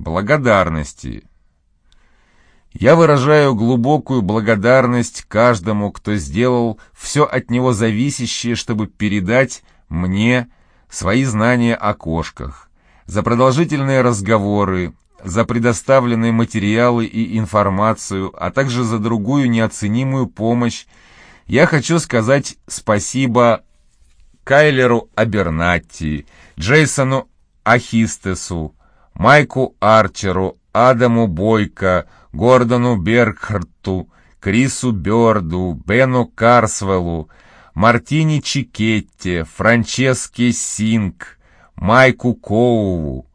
благодарности. Я выражаю глубокую благодарность каждому, кто сделал все от него зависящее, чтобы передать мне свои знания о кошках, за продолжительные разговоры, за предоставленные материалы и информацию, а также за другую неоценимую помощь, я хочу сказать спасибо Кайлеру Абернатти, Джейсону Ахистесу, Майку Арчеру, Адаму Бойко, Гордону Бергхарту, Крису Бёрду, Бену Карсвеллу, Мартини Чикетте, Франческе Синг, Майку Коуву,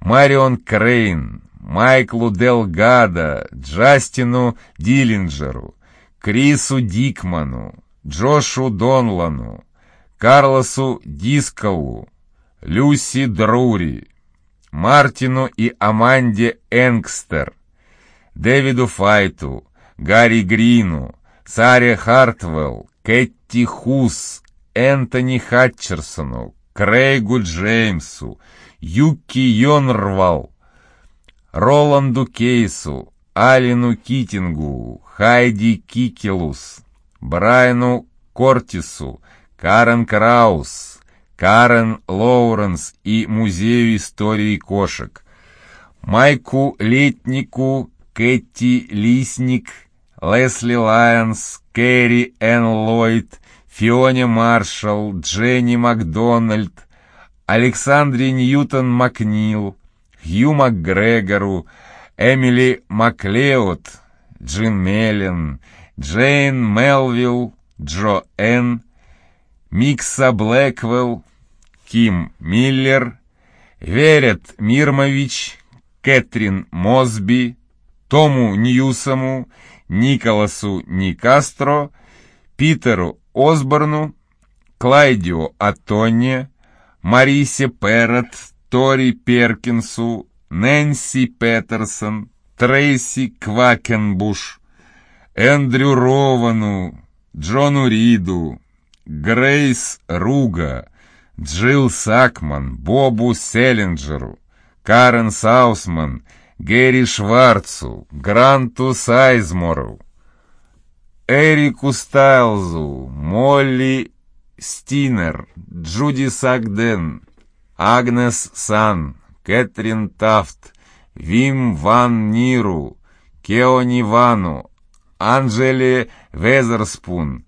Марион Крейн, Майклу Делгадо, Джастину Диллинджеру, Крису Дикману, Джошу Донлану, Карлосу Дискову, Люси Друри, Мартину и Аманде Энгстер, Дэвиду Файту, Гарри Грину, Саре Хартвелл, Кэтти Хус, Энтони Хатчерсону, Крейгу Джеймсу, Юки Йонрвал, Роланду Кейсу, Алину Китингу, Хайди Кикелус, Брайану Кортису, Карен Краус, Карен Лоуренс и Музею истории кошек, Майку Летнику, Кэти Лисник, Лесли Лайонс, Кэрри Энн Ллойд, Фионе Маршалл, Дженни Макдональд, Александре Ньютон Макнил, Хью Макгрегору, Эмили Маклеод, Джин Меллен, Джейн Мелвилл, Джо Энн, Микса Блэквелл, Ким Миллер, Верет Мирмович, Кэтрин Мосби, Тому Ньюсому, Николасу Никастро, Питеру Осборну, Клайдио Атоне, Марисе Перрот, Тори Перкинсу, Нэнси Петерсон, Трейси Квакенбуш, Эндрю Ровану, Джону Риду, Грейс Руга, Джилл Сакман, Бобу Селлинджеру, Карен Саусман, Гэри Шварцу, Гранту Сайзмору, Эрику Стайлзу, Молли Стинер, Джуди Сагден, Агнес Сан, Кэтрин Тафт, Вим Ван Ниру, Кеони Вану, Анжеле Везерспун,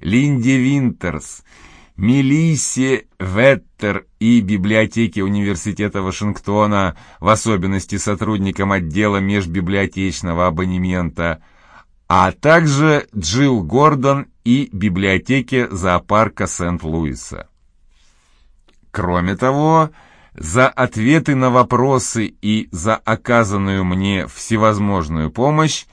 Линди Винтерс, Мелиссе Веттер и библиотеки Университета Вашингтона, в особенности сотрудникам отдела межбиблиотечного абонемента, а также Джилл Гордон и библиотеке зоопарка Сент-Луиса. Кроме того, за ответы на вопросы и за оказанную мне всевозможную помощь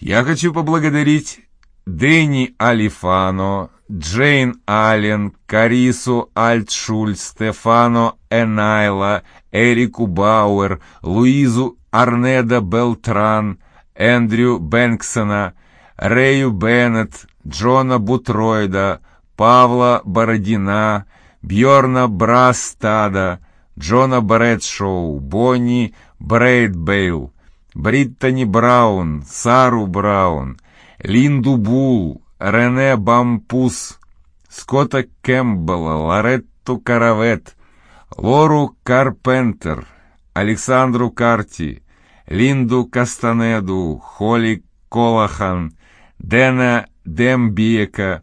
я хочу поблагодарить Дэнни Алифано, Джейн Аллен, Карису Альтшуль, Стефано Энайла, Эрику Бауэр, Луизу Арнеда Белтран, Эндрю Бэнксона, Рэю Беннет, Джона Бутройда, Павла Бородина, Бьорна Брастада, Джона Брэдшоу, Бонни Брейдбейл, Бриттани Браун, Сару Браун, Линду Бул, Рене Бампус, Скотта Кэмпбелла, Лоретту Каравет, Лору Карпентер, Александру Карти, Линду Кастанеду, Холли Колахан, Дэна Дембиека,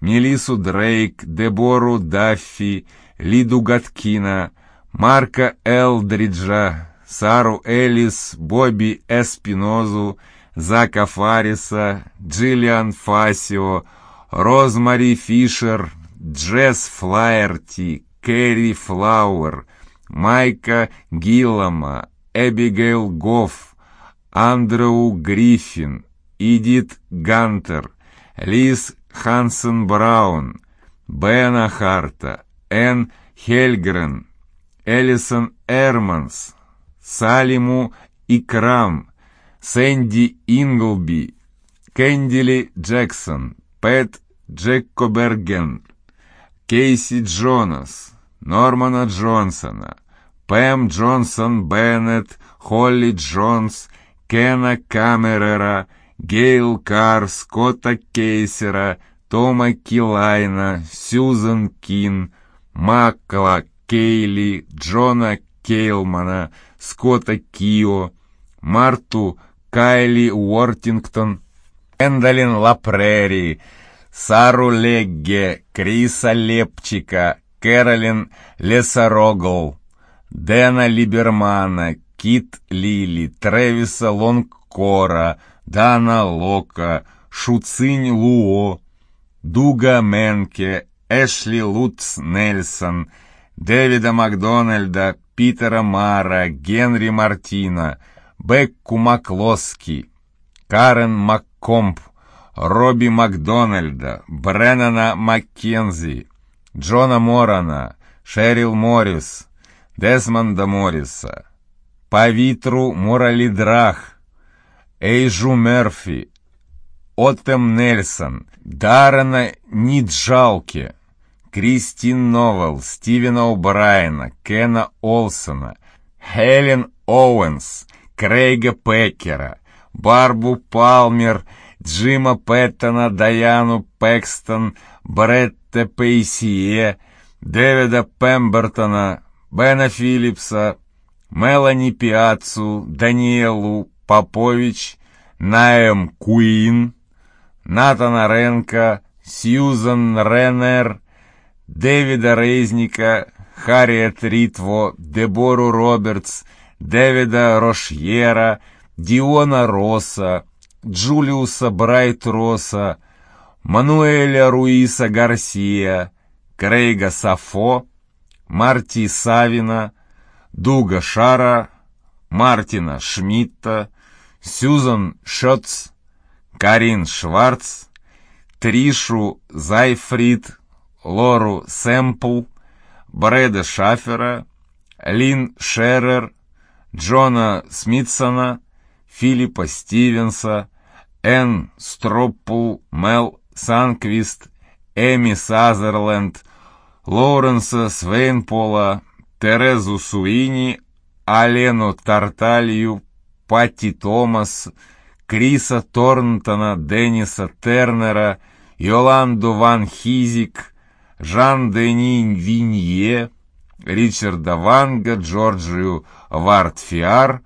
Мелису Дрейк, Дебору Даффи, Лиду Гаткина, Марка Элдриджа, Сару Элис, Бобби Эспинозу, Зака Фариса, Джиллиан Фасио, Розмари Фишер, Джесс Флаерти, Кэрри Флауэр, Майка Гиллама, Эбигейл Гофф, Андрю Гриффин, Идит Гантер, Лиз Хансен Браун, Бена Харта, Энн Хельгрен, Элисон Эрманс, Салиму Икрам, Сэнди Инглби, Кэндили Джексон, Пэт Джеккоберген, Кейси Джонас, Нормана Джонсона, Пэм Джонсон Беннет, Холли Джонс, Кена Камерера, Гейл Карр, Скотта Кейсера, Тома Килайна, Сьюзен Кин, Макла Кейли, Джона Кейлмана, Скотта Кио, Марту Кайли Уортингтон, Эндалин Лапрери, Сару Легге, Криса Лепчика, Кэролин Лесорогл, Дэна Либермана, Кит Лили, Тревиса Лонгкора, Дана Лока, Шуцинь Луо, Дуга Менке, Эшли Лутц Нельсон, Дэвида Макдональда, Питера Мара, Генри Мартина, Бекку Маклоски, Карен Маккомп, Робби Макдональда, Бреннана Маккензи, Джона Морана, Шерил Моррис, Десмонда Морриса, Павитру Моралидрах, Эйжу Мерфи, Оттем Нельсон, Даррена Ниджалке, Кристин Новелл, Стивена О'Брайена, Кена Олсона, Хелен Оуэнс, Крейга Пеккера, Барбу Палмер, Джима Пэттона, Даяну Пэкстон, Бретта Пейсие, Дэвида Пембертона, Бена Филлипса, Мелани Пиацу, Даниэлу Попович, Наэм Куин, Натана Ренко, Сьюзан Реннер, Дэвида Рейзника, Харриет Ритво, Дебору Робертс, Дэвида Рошьера, Диона Росса, Джулиуса Брайт-Росса, Мануэля Руиса Гарсия, Крейга Сафо, Марти Савина, Дуга Шара, Мартина Шмидта, Сьюзан Шотц, Карин Шварц, Тришу Зайфрид, Лору Сэмпл, Брэда Шафера, Лин Шерер, Джона Смитсона, Филиппа Стивенса, Энн Строппул, Мел Санквист, Эми Сазерленд, Лоуренса Свейнпола, Терезу Суини, Алену Тарталью, Патти Томас, Криса Торнтона, Денниса Тернера, Йоланду Ван Хизик, Жан-Дени Винье, Ричарда Ванга, Джорджию Вартфиар,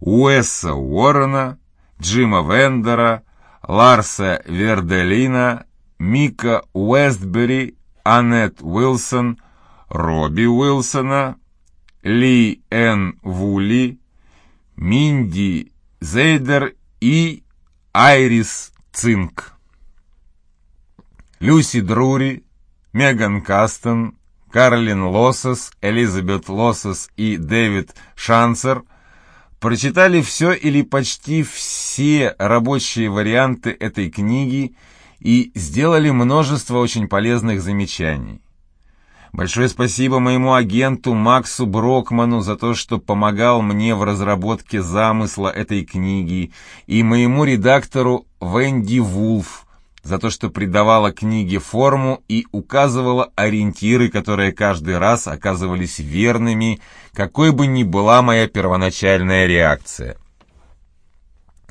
Уэса Уоррена, Джима Вендера, Ларса Верделина, Мика Уэстбери, Аннет Уилсон, Робби Уилсона, Ли Эн Вули, Минди Зейдер и Айрис Цинк. Люси Друри, Меган Кастон, Карлин Лосос, Элизабет Лосос и Дэвид Шансер прочитали все или почти все рабочие варианты этой книги и сделали множество очень полезных замечаний. Большое спасибо моему агенту Максу Брокману за то, что помогал мне в разработке замысла этой книги, и моему редактору Венди Вулф за то, что придавала книге форму и указывала ориентиры, которые каждый раз оказывались верными, какой бы ни была моя первоначальная реакция.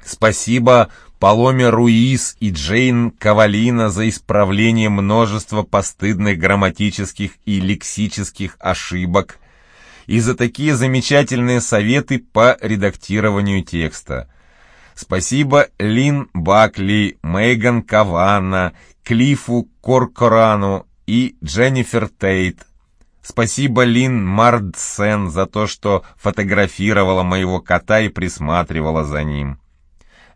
Спасибо Паломе Руис и Джейн Кавалина за исправление множества постыдных грамматических и лексических ошибок и за такие замечательные советы по редактированию текста. Спасибо Лин Бакли, Мейган Каванна, Клифу Коркорану и Дженнифер Тейт. Спасибо Лин Мардсен за то, что фотографировала моего кота и присматривала за ним.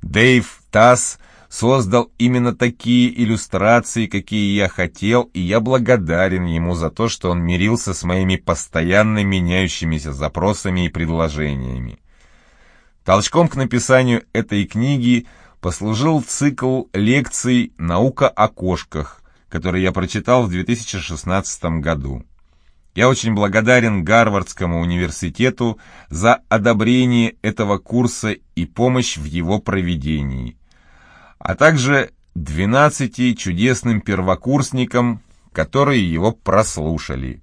Дэйв Тасс создал именно такие иллюстрации, какие я хотел, и я благодарен ему за то, что он мирился с моими постоянно меняющимися запросами и предложениями. Толчком к написанию этой книги послужил цикл лекций «Наука о кошках», который я прочитал в 2016 году. Я очень благодарен Гарвардскому университету за одобрение этого курса и помощь в его проведении, а также 12 чудесным первокурсникам, которые его прослушали.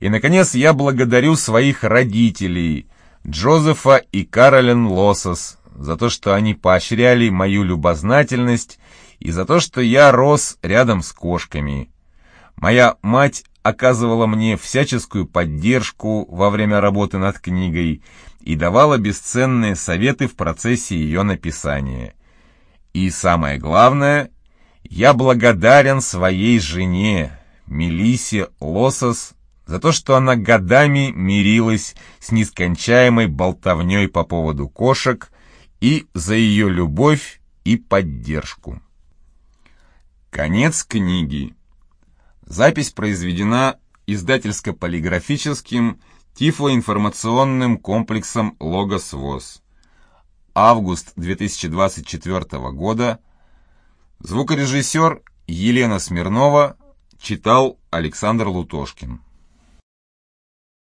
И, наконец, я благодарю своих родителей, Джозефа и Каролин Лосос, за то, что они поощряли мою любознательность и за то, что я рос рядом с кошками. Моя мать оказывала мне всяческую поддержку во время работы над книгой и давала бесценные советы в процессе ее написания. И самое главное, я благодарен своей жене, Мелисе Лосос, за то, что она годами мирилась с нескончаемой болтовней по поводу кошек и за ее любовь и поддержку. Конец книги. Запись произведена издательско-полиграфическим тифлоинформационным комплексом «Логос ВОЗ». Август 2024 года. Звукорежиссер Елена Смирнова читал Александр Лутошкин.